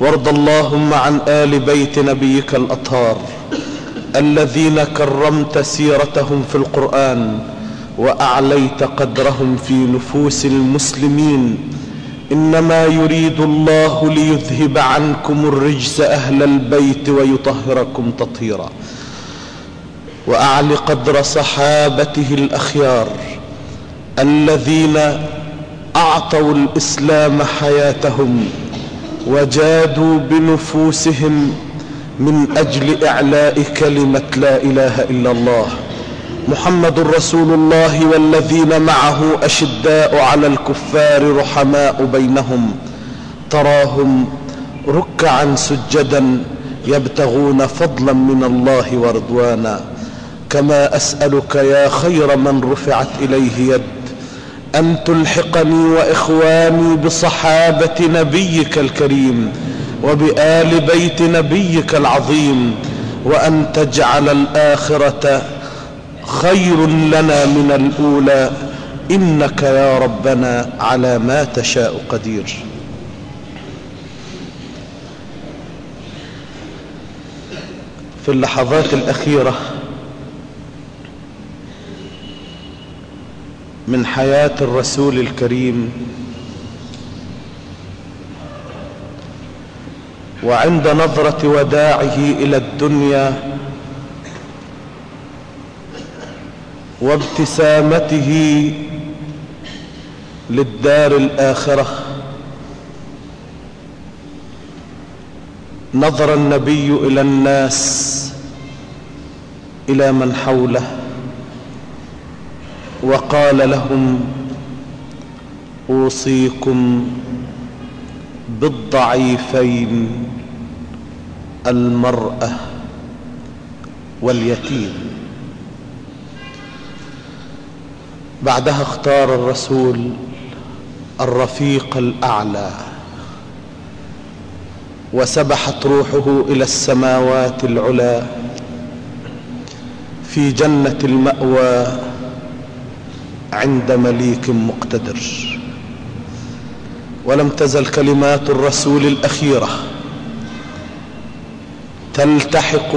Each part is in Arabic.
وارض اللهم عن آل بيت نبيك الأطهار الذين كرمت سيرتهم في القرآن وأعليت قدرهم في نفوس المسلمين إنما يريد الله ليذهب عنكم الرجس أهل البيت ويطهركم تطهيرا وأعل قدر صحابته الأخيار الذين أعطوا الإسلام حياتهم وجادوا بنفوسهم من أجل إعلاء كلمة لا إله إلا الله. محمد رسول الله والذين معه أشداء على الكفار رحماء بينهم. تراهم ركعا سجدا يبتغون فضلا من الله ورضوانا. كما أسألك يا خير من رفعت إليه يد أن تلحقني وإخواني بصحابة نبيك الكريم وبآل بيت نبيك العظيم وأن تجعل الآخرة خير لنا من الأولى. إنك يا ربنا على ما تشاء قدير. في اللحظات الأخيرة من حياة الرسول الكريم. وعند نظرة وداعه إلى الدنيا وابتسامته للدار الآخرة. نظر النبي إلى الناس إلى من حوله. وقال لهم أوصيكم بالضعيفين المرأة واليتيم. بعدها اختار الرسول الرفيق الأعلى وسبحت روحه إلى السماوات العلا في جنة المأوى عند مليك مقتدر. ولم تزل كلمات الرسول الأخيرة. تلتحق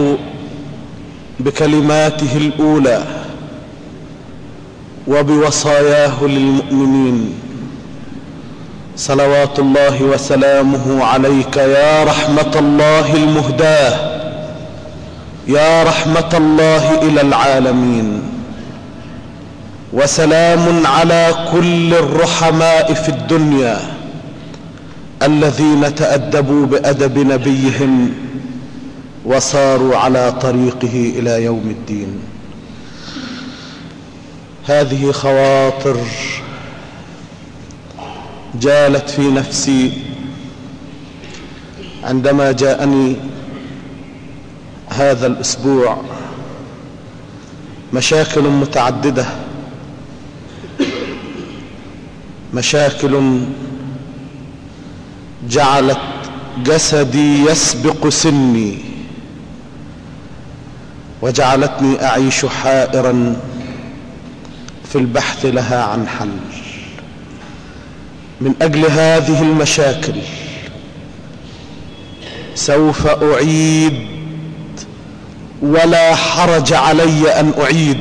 بكلماته الأولى. وبوصاياه للمؤمنين. صلوات الله وسلامه عليك يا رحمة الله المهداة. يا رحمة الله إلى العالمين. وسلام على كل الرحماء في الدنيا الذين تأدبوا بأدب نبيهم وصاروا على طريقه إلى يوم الدين. هذه خواطر جالت في نفسي عندما جاءني هذا الأسبوع مشاكل متعددة مشاكل جعلت جسدي يسبق سني وجعلتني أعيش حائرا في البحث لها عن حل. من أجل هذه المشاكل سوف أعيد ولا حرج علي أن أعيد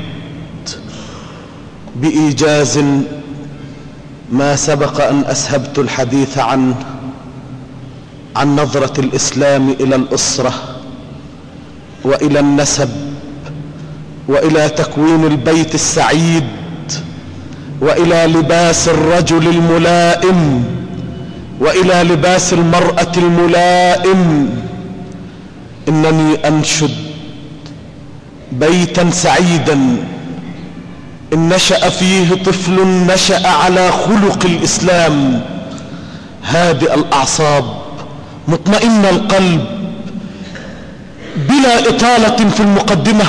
بإيجاز ما سبق أن أسهبت الحديث عنه عن نظرة الإسلام إلى الأسرة وإلى النسب وإلى تكوين البيت السعيد وإلى لباس الرجل الملائم وإلى لباس المرأة الملائم. إنني أنشد بيتا سعيدا إن نشأ فيه طفل نشأ على خلق الإسلام. هادئ الأعصاب مطمئن القلب بلا إطالة في المقدمة.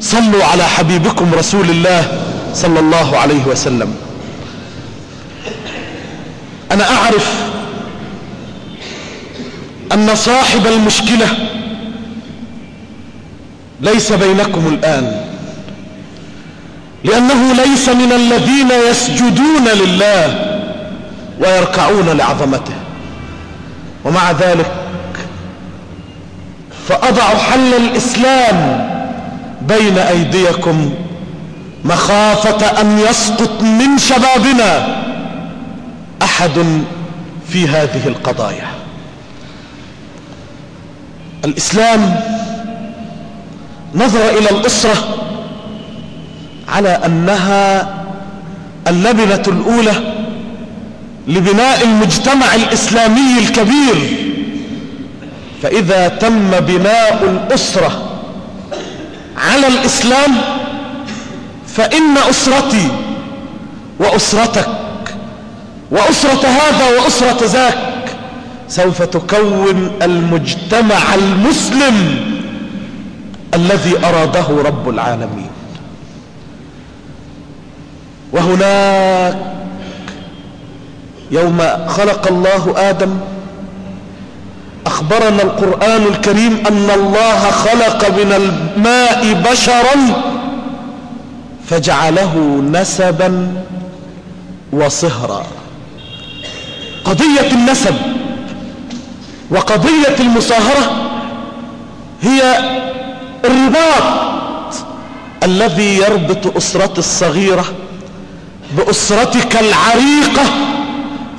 صلوا على حبيبكم رسول الله صلى الله عليه وسلم. أنا أعرف أن صاحب المشكلة ليس بينكم الآن. لأنه ليس من الذين يسجدون لله ويركعون لعظمته. ومع ذلك فأضع حل الإسلام بين أيديكم مخافة أن يسقط من شبابنا أحد في هذه القضايا. الإسلام نظر إلى الأسرة على أنها اللبنة الأولى لبناء المجتمع الإسلامي الكبير. فإذا تم بناء الأسرة على الإسلام فإن أسرتي وأسرتك وأسرة هذا وأسرة ذاك سوف تكون المجتمع المسلم الذي أراده رب العالمين. وهناك يوم خلق الله آدم أخبرنا القرآن الكريم أن الله خلق من الماء بشرا فجعله نسبا وصهرا. قضية النسب وقضية المصاهرة هي الرباط الذي يربط أسرتي الصغيرة بأسرتك العريقة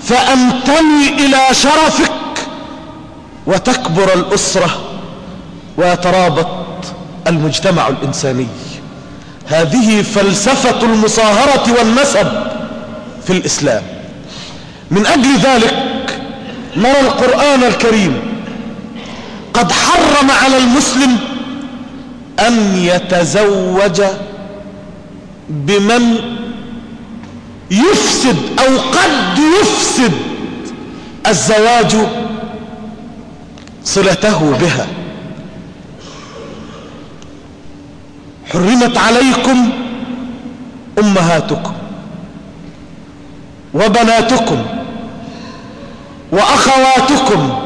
فأنتمي إلى شرفك وتكبر الأسرة ويترابط المجتمع الإنساني. هذه فلسفة المصاهرة والنسب في الإسلام. من أجل ذلك نرى القرآن الكريم قد حرم على المسلم أن يتزوج بمن يفسد أو قد يفسد الزواج صلته بها. حرمت عليكم أمهاتكم وبناتكم وأخواتكم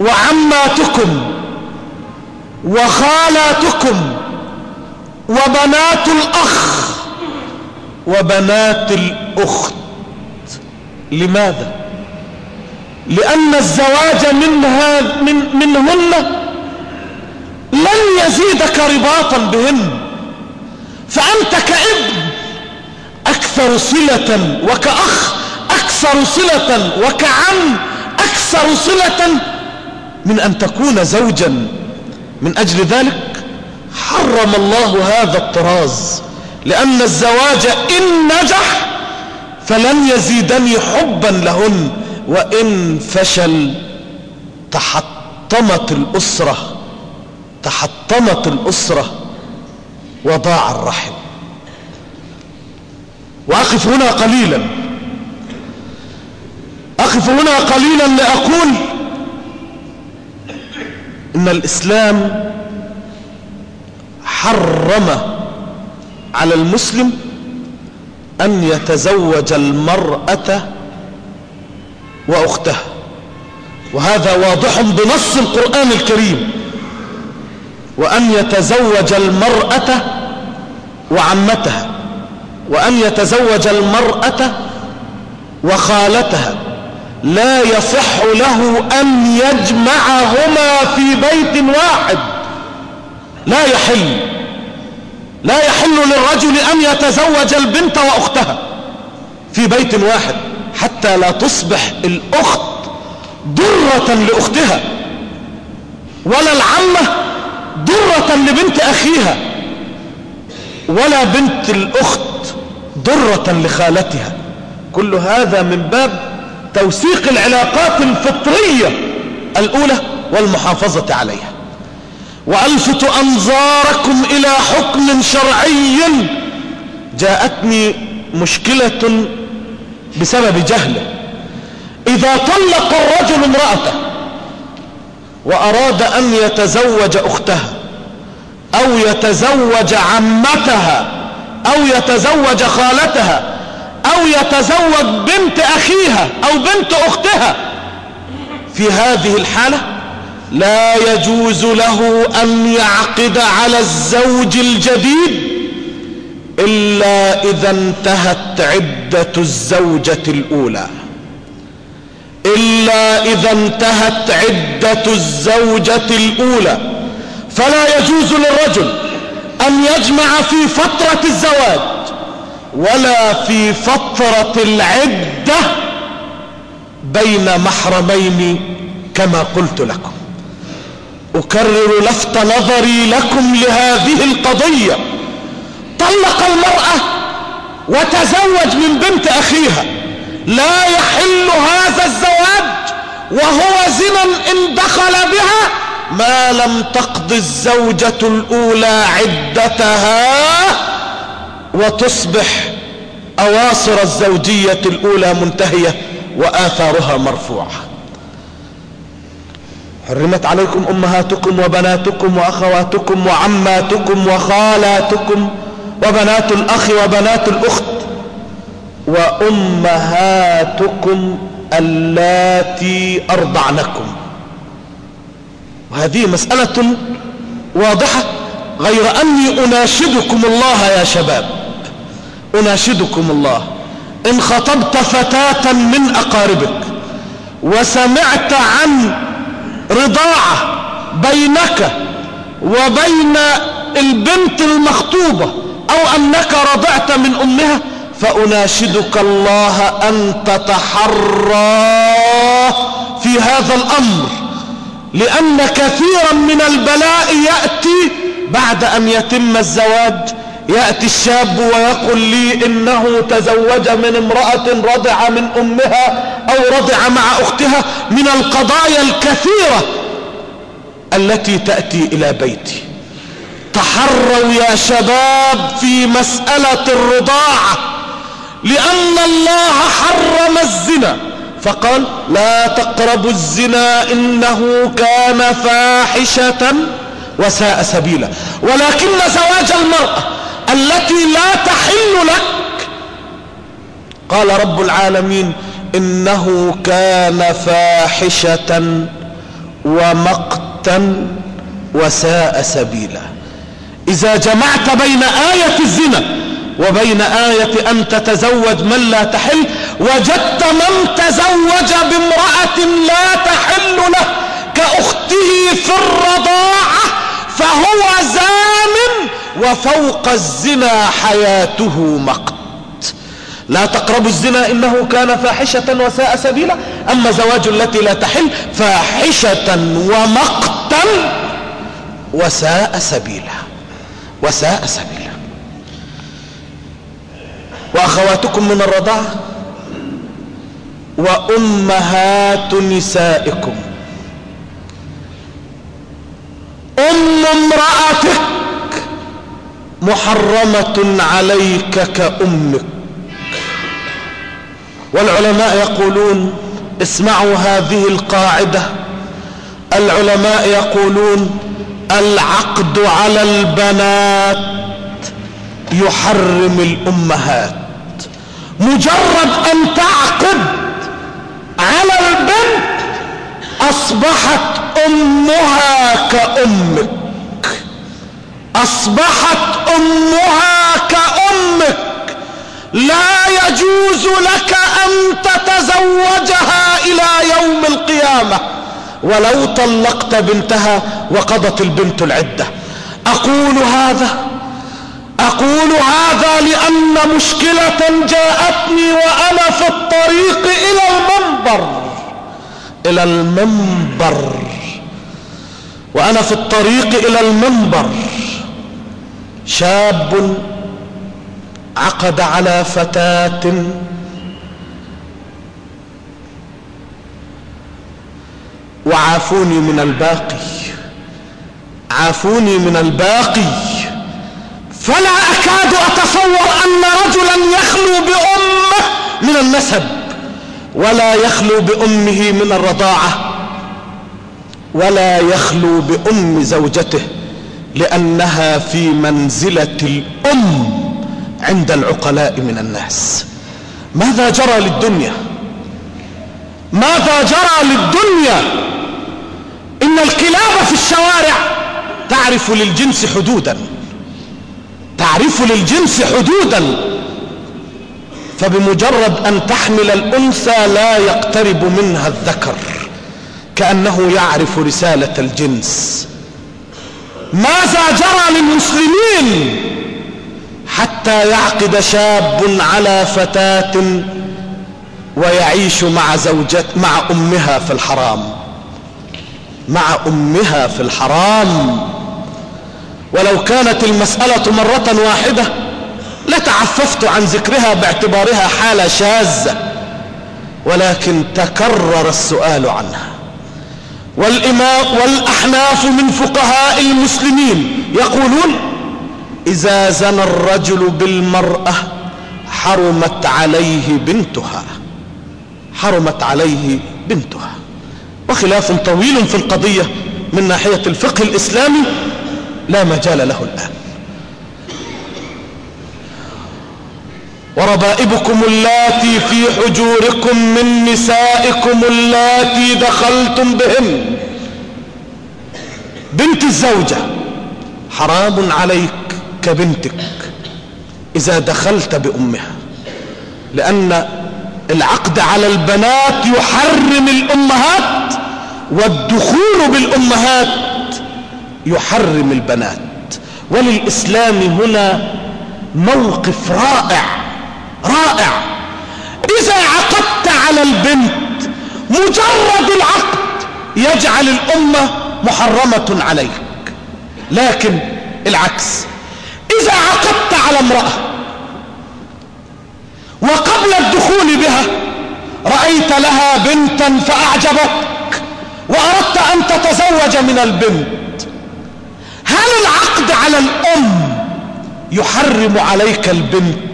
وعماتكم وخالاتكم وبنات الأخ وبنات الأخت. لماذا؟ لأن الزواج منها من منهن لن يزيدك رباطا بهن. فأنت كإبن أكثر صلة وكأخ أكثر صلة وكعم أكثر صلة من أن تكون زوجا. من أجل ذلك حرم الله هذا الطراز. لأن الزواج إن نجح فلن يزيدني حبا لهن وإن فشل تحطمت الأسرة تحطمت الأسرة وضاع الرحم. وأقف هنا قليلا. أقف هنا قليلا لأقول إن الإسلام حرم على المسلم أن يتزوج المرأة وأختها. وهذا واضح بنص القرآن الكريم. وأن يتزوج المرأة وعمتها. وأن يتزوج المرأة وخالتها. لا يصح له أن يجمعهما في بيت واحد. لا يحل. لا يحل للرجل أن يتزوج البنت وأختها في بيت واحد حتى لا تصبح الأخت ضرة لأختها ولا العمة ضرة لبنت أخيها ولا بنت الأخت ضرة لخالتها. كل هذا من باب توثيق العلاقات الفطرية الأولى والمحافظة عليها. وألفت أنظاركم إلى حكم شرعي جاءتني مشكلة بسبب جهله. إذا طلق الرجل امرأته وأراد أن يتزوج أختها أو يتزوج عمتها أو يتزوج خالتها أو يتزوج بنت أخيها أو بنت أختها في هذه الحالة لا يجوز له أن يعقد على الزوج الجديد إلا إذا انتهت عدة الزوجة الأولى. إلا إذا انتهت عدة الزوجة الأولى. فلا يجوز للرجل أن يجمع في فترة الزواج ولا في فترة العدة بين محرمين كما قلت لكم. أكرر لفت نظري لكم لهذه القضية. طلق المرأة وتزوج من بنت أخيها. لا يحل هذا الزواج وهو زنا إن دخل بها ما لم تقض الزوجة الأولى عدتها وتصبح أواصر الزوجية الأولى منتهية وآثارها مرفوعة. حرمت عليكم أمهاتكم وبناتكم وأخواتكم وعماتكم وخالاتكم وبنات الأخ وبنات الأخت وأمهاتكم اللاتي أرضعنكم. وهذه مسألة واضحة غير أني أناشدكم الله يا شباب. أناشدكم الله. إن خطبت فتاة من أقاربك وسمعت عن رضاعة بينك وبين البنت المخطوبة أو أنك رضعت من أمها فأناشدك الله أن تتحرى في هذا الأمر لأن كثيرا من البلاء يأتي بعد أن يتم الزواج يأتي الشاب ويقول لي إنه تزوج من امرأة رضع من أمها أو رضع مع أختها من القضايا الكثيرة التي تأتي إلى بيتي. تحروا يا شباب في مسألة الرضاعة لأن الله حرم الزنا. فقال لا تقربوا الزنا إنه كان فاحشة وساء سبيلا. ولكن زواج المرأة التي لا تحل لك. قال رب العالمين إنه كان فاحشة ومقتا وساء سبيلا. إذا جمعت بين آية الزنا وبين آية أن تتزوج من لا تحل وجدت من تزوج بامرأة لا تحل له كأخته في الرضاعة فهو زام وفوق الزنا حياته مقت. لا تقربوا الزنا إنه كان فاحشة وساء سبيلا. أما زواج التي لا تحل فاحشة ومقتا وساء سبيلا. وساء سبيلا. وأخواتكم من الرضاعة وأمهات نسائكم. أم امرأتك محرمة عليك كأمك. والعلماء يقولون اسمعوا هذه القاعدة. العلماء يقولون العقد على البنات يحرم الأمهات. مجرد أن تعقد على البنت أصبحت أمها كأمك. أصبحت أمها كأمك. لا يجوز لك أن تتزوجها إلى يوم القيامة. ولو طلقت بنتها وقضت البنت العدة. أقول هذا أقول هذا لأن مشكلة جاءتني وأنا في الطريق إلى المنبر. إلى المنبر. وأنا في الطريق إلى المنبر. شاب عقد على فتاة. وعافوني من الباقي عافوني من الباقي. فلا أكاد أتصور أن رجلا يخلو بأمه من النسب ولا يخلو بأمه من الرضاعة ولا يخلو بأم زوجته. لأنها في منزلة الأم عند العقلاء من الناس. ماذا جرى للدنيا؟ ماذا جرى للدنيا؟ إن الكلاب في الشوارع تعرف للجنس حدودا. تعرف للجنس حدودا. فبمجرد أن تحمل الأنثى لا يقترب منها الذكر كأنه يعرف رسالة الجنس. ماذا جرى للمسلمين حتى يعقد شاب على فتاة ويعيش مع زوجة مع أمها في الحرام؟ مع أمها في الحرام. ولو كانت المسألة مرة واحدة لتعففت عن ذكرها باعتبارها حالة شاذة ولكن تكرر السؤال عنها. والأحناف من فقهاء المسلمين. يقولون إذا زنى الرجل بالمرأة حرمت عليه بنتها. حرمت عليه بنتها. وخلاف طويل في القضية من ناحية الفقه الإسلامي لا مجال له الآن. وربائبكم اللاتي في حجوركم من نسائكم اللاتي دخلتم بهن. بنت الزوجة حرام عليك كبنتك إذا دخلت بأمها لأن العقد على البنات يحرم الأمهات والدخول بالأمهات يحرم البنات. وللإسلام هنا موقف رائع. رائع. إذا عقدت على البنت مجرد العقد يجعل الأمة محرمة عليك. لكن العكس. إذا عقدت على امرأة وقبل الدخول بها رأيت لها بنتا فأعجبتك وأردت أن تتزوج من البنت هل العقد على الأم يحرم عليك البنت؟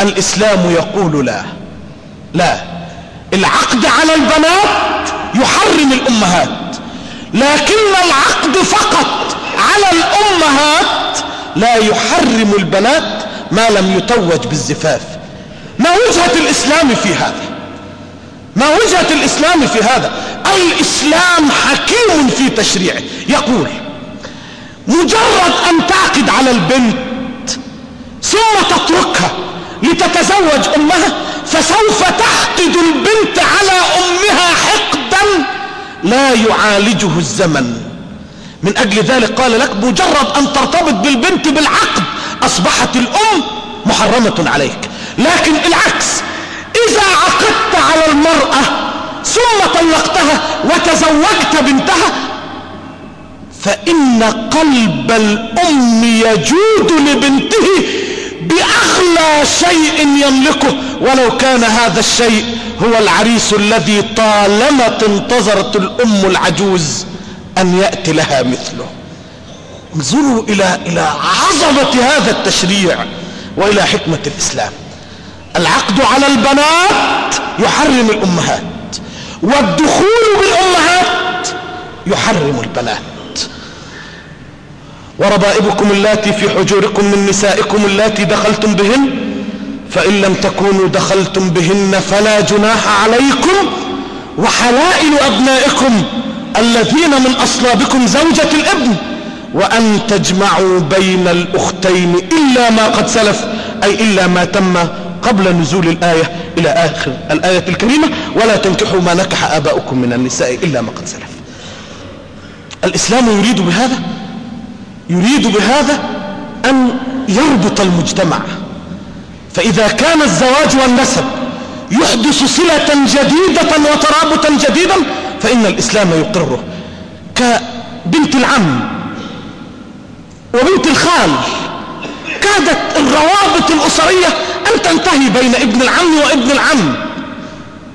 الإسلام يقول لا. لا. العقد على البنات يحرم الأمهات. لكن العقد فقط على الأمهات لا يحرم البنات ما لم يتوج بالزفاف. ما وجهة الإسلام في هذا؟ ما وجهة الإسلام في هذا؟ الإسلام حكيم في تشريعه. يقول مجرد أن تعقد على البنت ثم تتركها لتتزوج أمها فسوف تحقد البنت على أمها حقدا لا يعالجه الزمن. من أجل ذلك قال لك مجرد أن ترتبط بالبنت بالعقد أصبحت الأم محرمة عليك. لكن العكس إذا عقدت على المرأة ثم طلقتها وتزوجت بنتها فإن قلب الأم يجود لبنته بأغلى شيء يملكه ولو كان هذا الشيء هو العريس الذي طالما انتظرت الأم العجوز أن يأتي لها مثله. انظروا إلى, إلى عظمة هذا التشريع وإلى حكمة الإسلام. العقد على البنات يحرم الأمهات والدخول بالأمهات يحرم البنات. وربائبكم اللاتي في حجوركم من نسائكم اللاتي دخلتم بهن فإن لم تكونوا دخلتم بهن فلا جناح عليكم وحلائل أبنائكم الذين من أصلابكم زوجة الابن وأن تجمعوا بين الأختين إلا ما قد سلف أي إلا ما تم قبل نزول الآية إلى آخر الآية الكريمة ولا تنكحوا ما نكح آباؤكم من النساء إلا ما قد سلف. الإسلام يريد بهذا؟ يريد بهذا أن يربط المجتمع. فإذا كان الزواج والنسب يحدث صلة جديدة وترابطا جديدا فإن الإسلام يقره. كبنت العم وبنت الخال كادت الروابط الأسرية أن تنتهي بين ابن العم وابن العم.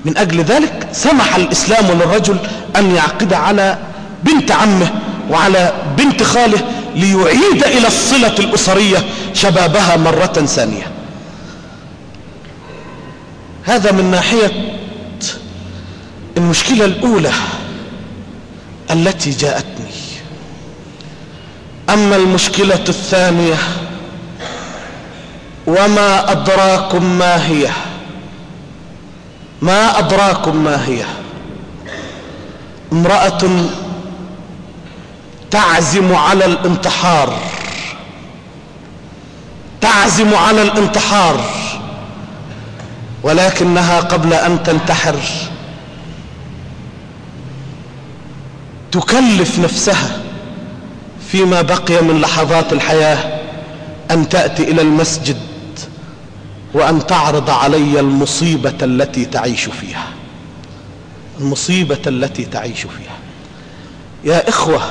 من أجل ذلك سمح الإسلام للرجل أن يعقد على بنت عمه وعلى بنت خاله ليعيد إلى الصلة الأسرية شبابها مرة ثانية. هذا من ناحية المشكلة الأولى التي جاءتني. أما المشكلة الثانية وما أدراكم ما هي؟ ما أدراكم ما هي؟ امرأة تعزم على الانتحار. تعزم على الانتحار. ولكنها قبل أن تنتحر. تكلف نفسها فيما بقي من لحظات الحياة أن تأتي إلى المسجد وأن تعرض علي المصيبة التي تعيش فيها. المصيبة التي تعيش فيها. يا إخوة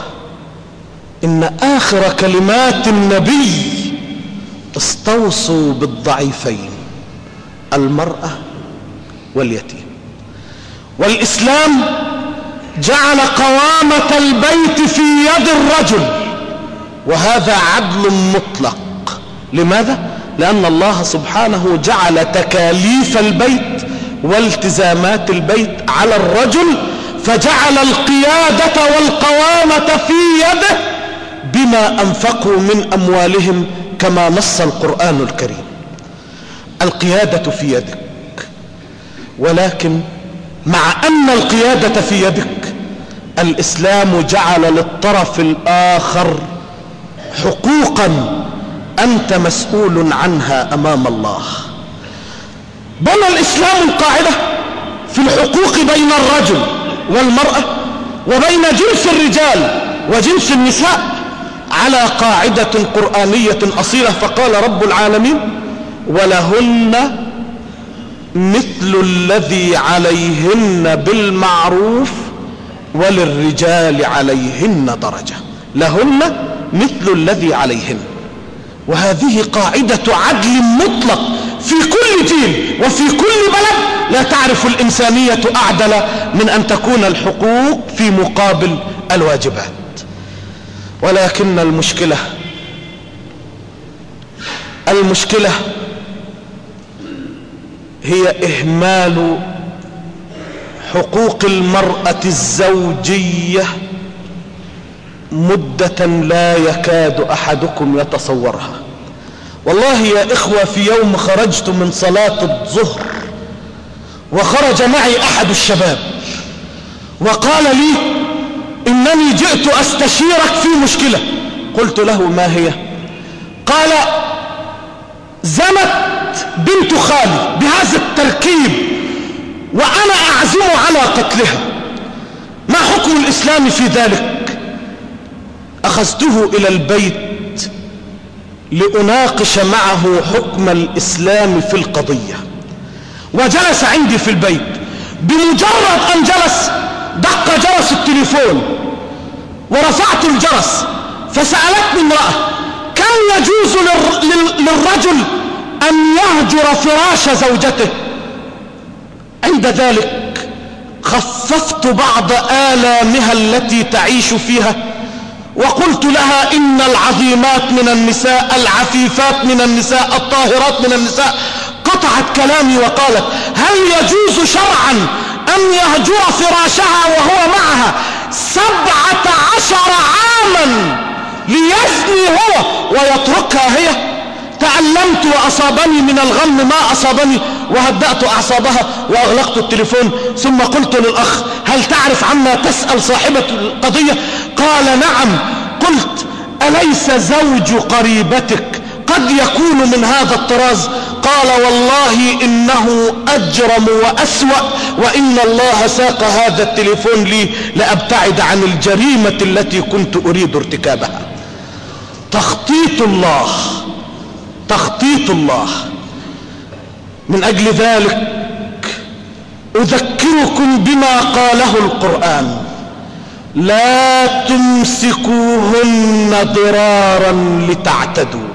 إن آخر كلمات النبي استوصوا بالضعيفين المرأة واليتيم والإسلام جعل قوامة البيت في يد الرجل وهذا عدل مطلق لماذا؟ لأن الله سبحانه جعل تكاليف البيت والتزامات البيت على الرجل فجعل القيادة والقوامة في يده بما أنفقوا من أموالهم كما نص القرآن الكريم. القيادة في يدك. ولكن مع أن القيادة في يدك الإسلام جعل للطرف الآخر حقوقا أنت مسؤول عنها أمام الله. بنى الإسلام القاعدة في الحقوق بين الرجل والمرأة وبين جنس الرجال وجنس النساء. على قاعدة قرآنية أصيلة فقال رب العالمين ولهن مثل الذي عليهن بالمعروف وللرجال عليهن درجة. لهن مثل الذي عليهن. وهذه قاعدة عدل مطلق في كل دين وفي كل بلد. لا تعرف الإنسانية أعدل من أن تكون الحقوق في مقابل الواجبات. ولكن المشكلة المشكلة هي إهمال حقوق المرأة الزوجية مدة لا يكاد أحدكم يتصورها. والله يا إخوة في يوم خرجت من صلاة الظهر وخرج معي أحد الشباب وقال لي إنني جئت أستشيرك في مشكلة. قلت له ما هي؟ قال زنت بنت خالي بهذا التركيب وأنا أعزم على قتلها. ما حكم الإسلام في ذلك؟ أخذته إلى البيت لأناقش معه حكم الإسلام في القضية. وجلس عندي في البيت. بمجرد أن جلس دق جرس التليفون. ورفعت الجرس فسألتني امرأة كم يجوز للرجل أن يهجر فراش زوجته؟ عند ذلك خففت بعض آلامها التي تعيش فيها وقلت لها إن العظيمات من النساء العفيفات من النساء الطاهرات من النساء. قطعت كلامي وقالت هل يجوز شرعا أن يهجر فراشها وهو معها سبعة عشر عاما ليزني هو ويتركها هي. تعلمت وأصابني من الغم ما أصابني وهدأت أعصابها وأغلقت التليفون. ثم قلت للأخ هل تعرف عما تسأل صاحبة القضية؟ قال نعم. قلت أليس زوج قريبتك؟ قد يكون من هذا الطراز. قال والله إنه أجرم وأسوأ وإن الله ساق هذا التليفون لي لأبتعد عن الجريمة التي كنت أريد ارتكابها. تخطيط الله تخطيط الله. من أجل ذلك أذكركم بما قاله القرآن. لا تمسكوهن ضرارا لتعتدوا.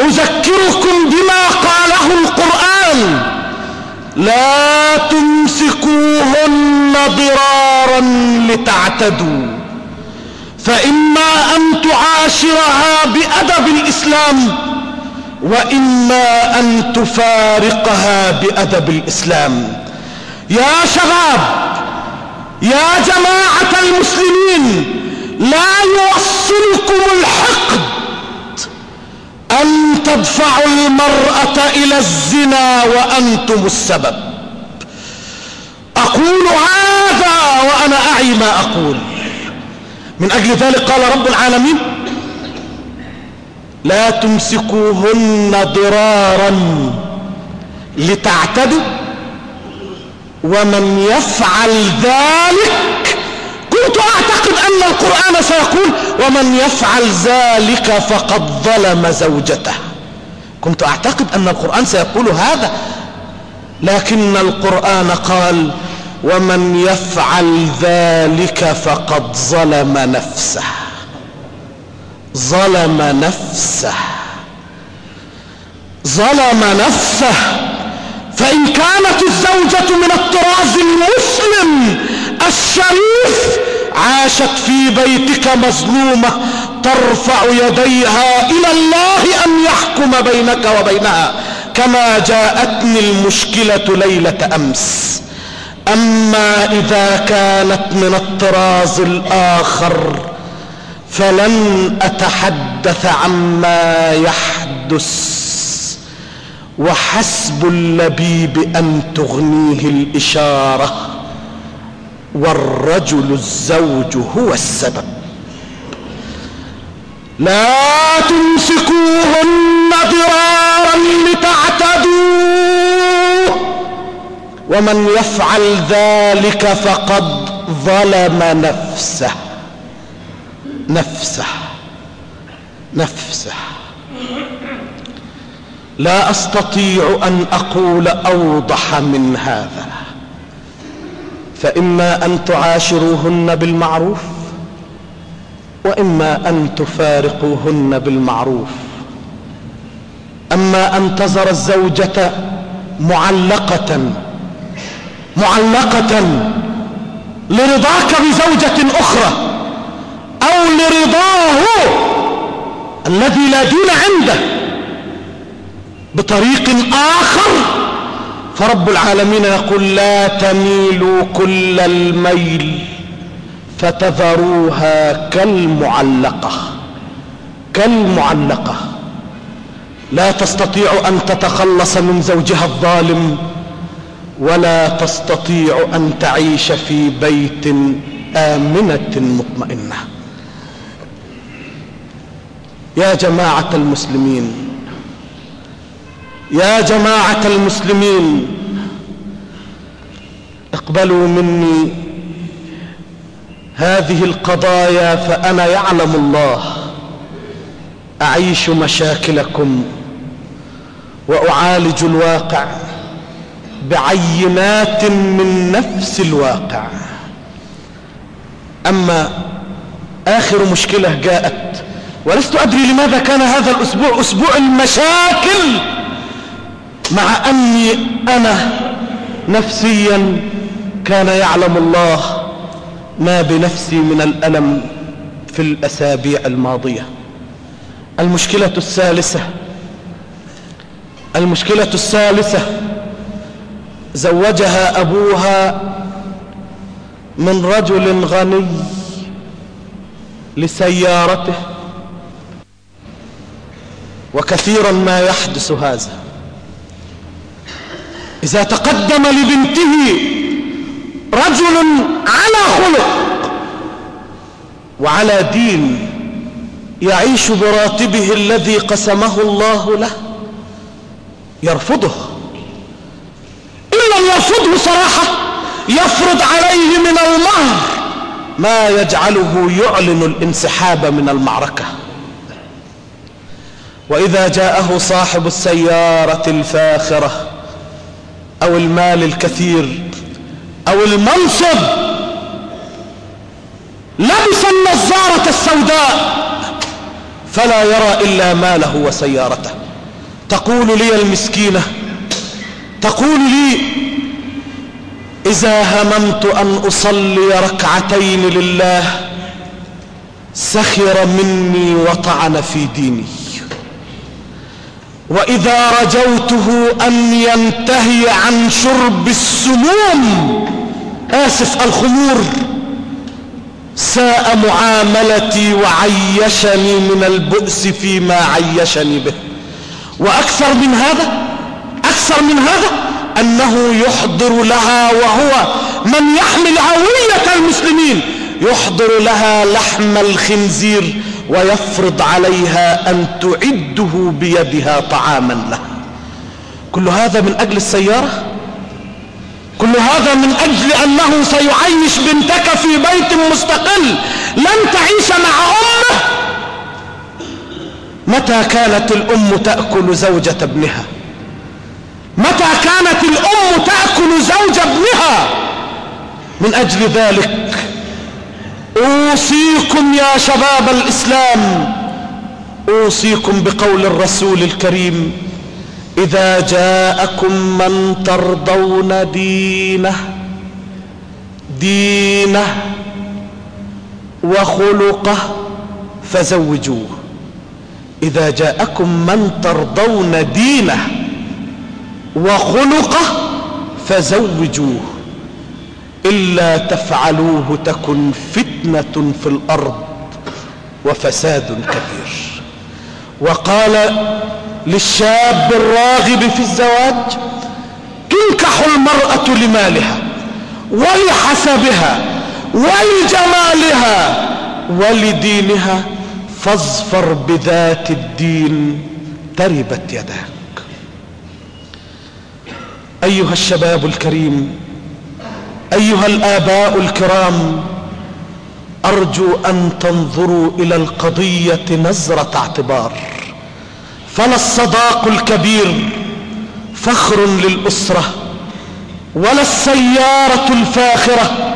أذكركم بما قاله القرآن. لا تمسكوهن ضرارا لتعتدوا. فإما أن تعاشرها بأدب الإسلام وإما أن تفارقها بأدب الإسلام. يا شباب يا جماعة المسلمين لا يوصلكم الحقد أن تدفعوا المرأة إلى الزنا وأنتم السبب. أقول هذا وأنا أعي ما أقول. من أجل ذلك قال رب العالمين لا تمسكوهن ضرارا لتعتدوا ومن يفعل ذلك كنت أعتقد أن القرآن سيقول ومن يفعل ذلك فقد ظلم زوجته. كنت أعتقد أن القرآن سيقول هذا لكن القرآن قال ومن يفعل ذلك فقد ظلم نفسه. ظلم نفسه. ظلم نفسه. فإن كانت الزوجة من الطراز المسلم الشريف عاشت في بيتك مظلومة ترفع يديها إلى الله أن يحكم بينك وبينها. كما جاءتني المشكلة ليلة أمس. أما إذا كانت من الطراز الآخر فلن أتحدث عما يحدث. وحسب اللبيب أن تغنيه الإشارة. والرجل الزوج هو السبب. لا تمسكوهن ضرارا لتعتدوا. ومن يفعل ذلك فقد ظلم نفسه. نفسه. نفسه. لا أستطيع أن أقول أوضح من هذا. فإما أن تعاشروهن بالمعروف وإما أن تفارقوهن بالمعروف. أما أن تزر الزوجة معلقة معلقة لرضاك بزوجة أخرى أو لرضاه الذي لا دين عنده بطريق آخر فرب العالمين يقول لا تميلوا كل الميل فتذروها كالمعلقة كالمعلقة. لا تستطيع أن تتخلص من زوجها الظالم ولا تستطيع أن تعيش في بيت آمنة مطمئنة. يا جماعة المسلمين يا جماعة المسلمين اقبلوا مني هذه القضايا فأنا يعلم الله. أعيش مشاكلكم وأعالج الواقع بعينات من نفس الواقع. أما آخر مشكلة جاءت ولست أدري لماذا كان هذا الأسبوع أسبوع المشاكل. مع أني أنا نفسيا كان يعلم الله ما بنفسي من الألم في الأسابيع الماضية. المشكلة الثالثة المشكلة الثالثة زوجها أبوها من رجل غني لسيارته. وكثيرا ما يحدث هذا. إذا تقدم لبنته رجل على خلق وعلى دين يعيش براتبه الذي قسمه الله له يرفضه. إن لم يرفضه صراحة يفرض عليه من المهر ما يجعله يعلن الانسحاب من المعركة. وإذا جاءه صاحب السيارة الفاخرة أو المال الكثير أو المنصب. لبس النظارة السوداء. فلا يرى إلا ماله وسيارته. تقول لي المسكينة تقول لي إذا هممت أن أصلي ركعتين لله سخر مني وطعن في ديني. وإذا رجوته أن ينتهي عن شرب السموم. آسف الخمور. ساء معاملتي وعيشني من البؤس فيما عيشني به. وأكثر من هذا أكثر من هذا أنه يحضر لها وهو من يحمل هوية المسلمين. يحضر لها لحم الخنزير ويفرض عليها أن تعده بيدها طعاما له كل هذا من أجل السيارة؟ كل هذا من أجل أنه سيعيش بنتك في بيت مستقل لن تعيش مع أمه؟ متى كانت الأم تأكل زوجة ابنها؟ متى كانت الأم تأكل زوج ابنها؟ من أجل ذلك أوصيكم يا شباب الإسلام. أوصيكم بقول الرسول الكريم إذا جاءكم من ترضون دينه دينه وخلقه فزوجوه. إذا جاءكم من ترضون دينه وخلقه فزوجوه. إلا تفعلوه تكن فتنة في الأرض وفساد كبير. وقال للشاب الراغب في الزواج تنكح المرأة لمالها ولحسبها ولجمالها ولدينها فاظفر بذات الدين تربت يداك. أيها الشباب الكريم أيها الآباء الكرام أرجو أن تنظروا إلى القضية نظرة اعتبار. فلا الصداق الكبير فخر للأسرة ولا السيارة الفاخرة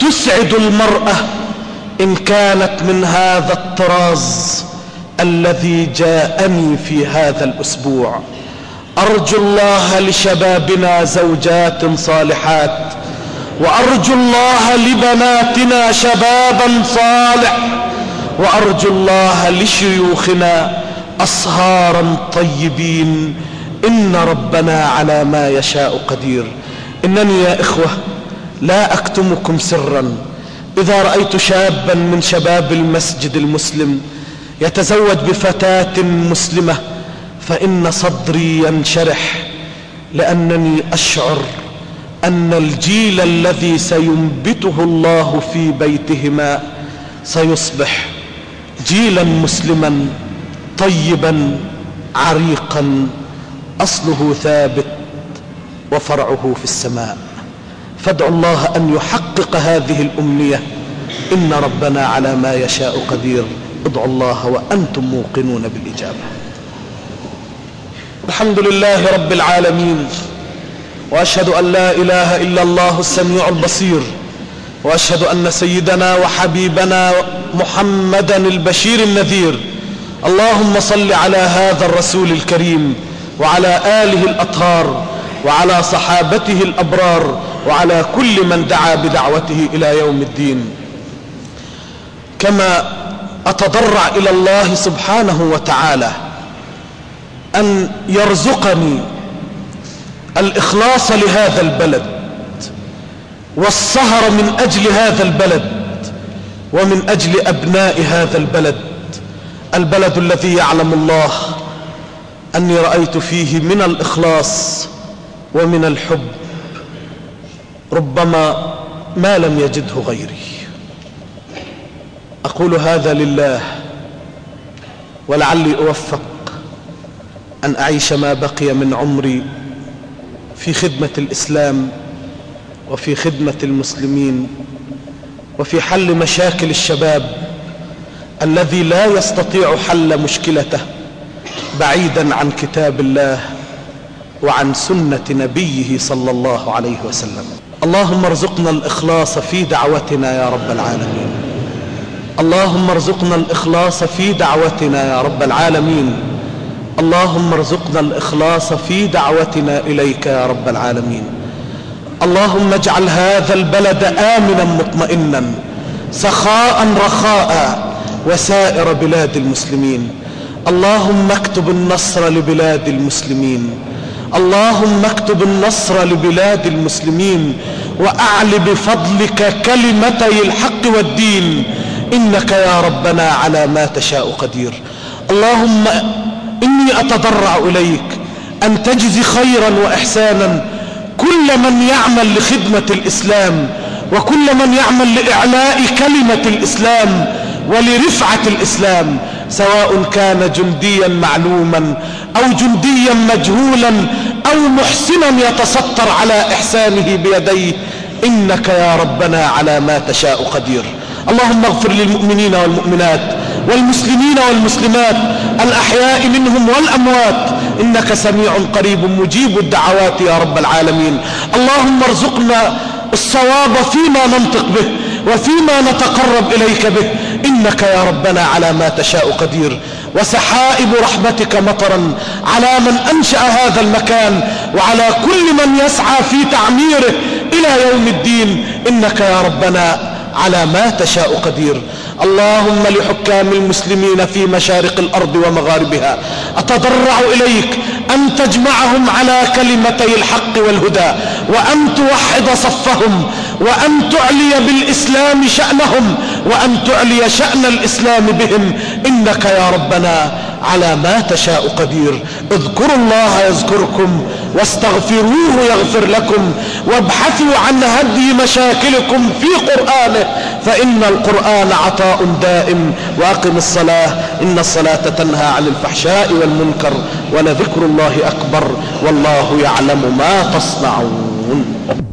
تسعد المرأة إن كانت من هذا الطراز الذي جاءني في هذا الأسبوع. أرجو الله لشبابنا زوجات صالحات وأرجو الله لبناتنا شبابا صالح وأرجو الله لشيوخنا أصهارا طيبين. إن ربنا على ما يشاء قدير. إنني يا إخوة لا أكتمكم سرا. إذا رأيت شابا من شباب المسجد المسلم يتزوج بفتاة مسلمة فإن صدري ينشرح لأنني أشعر أن الجيل الذي سينبته الله في بيتهما سيصبح جيلا مسلما طيبا عريقا. أصله ثابت وفرعه في السماء. فادعوا الله أن يحقق هذه الأمنية. إن ربنا على ما يشاء قدير. ادعوا الله وأنتم موقنون بالإجابة. الحمد لله رب العالمين. وأشهد أن لا إله إلا الله السميع البصير. وأشهد أن سيدنا وحبيبنا محمدا البشير النذير. اللهم صل على هذا الرسول الكريم وعلى آله الأطهار وعلى صحابته الأبرار وعلى كل من دعا بدعوته إلى يوم الدين. كما أتضرع إلى الله سبحانه وتعالى أن يرزقني الإخلاص لهذا البلد والسهر من أجل هذا البلد ومن أجل أبناء هذا البلد. البلد الذي يعلم الله أني رأيت فيه من الإخلاص ومن الحب ربما ما لم يجده غيري. أقول هذا لله ولعلي أوفق أن أعيش ما بقي من عمري في خدمة الإسلام وفي خدمة المسلمين وفي حل مشاكل الشباب الذي لا يستطيع حل مشكلته بعيدا عن كتاب الله وعن سنة نبيه صلى الله عليه وسلم. اللهم ارزقنا الإخلاص في دعوتنا يا رب العالمين. اللهم ارزقنا الإخلاص في دعوتنا يا رب العالمين. اللهم ارزقنا الإخلاص في دعوتنا إليك يا رب العالمين. اللهم اجعل هذا البلد آمنا مطمئنا سخاء رخاء وسائر بلاد المسلمين. اللهم اكتب النصر لبلاد المسلمين. اللهم اكتب النصر لبلاد المسلمين وأعل بفضلك كلمتي الحق والدين. إنك يا ربنا على ما تشاء قدير. اللهم إني أتضرع إليك أن تجزي خيرا وإحسانا. كل من يعمل لخدمة الإسلام وكل من يعمل لإعلاء كلمة الإسلام ولرفعة الإسلام سواء كان جنديا معلوما أو جنديا مجهولا أو محسنا يتستر على إحسانه بيديه إنك يا ربنا على ما تشاء قدير. اللهم اغفر للمؤمنين والمؤمنات والمسلمين والمسلمات الأحياء منهم والأموات. إنك سميع قريب مجيب الدعوات يا رب العالمين. اللهم ارزقنا الصواب فيما ننطق به وفيما نتقرب إليك به. إنك يا ربنا على ما تشاء قدير. وسحائب رحمتك مطرا على من أنشأ هذا المكان وعلى كل من يسعى في تعميره إلى يوم الدين. إنك يا ربنا على ما تشاء قدير. اللهم لحكام المسلمين في مشارق الأرض ومغاربها أتضرع إليك أن تجمعهم على كلمتي الحق والهدى وأن توحد صفهم وأن تعلي بالإسلام شأنهم وأن تعلي شأن الإسلام بهم. إنك يا ربنا على ما تشاء قدير. اذكروا الله يذكركم واستغفروه يغفر لكم وابحثوا عن هدي مشاكلكم في قرآنه فإن القرآن عطاء دائم وأقم الصلاة إن الصلاة تنهى عن الفحشاء والمنكر ولذكر الله أكبر والله يعلم ما تصنعون.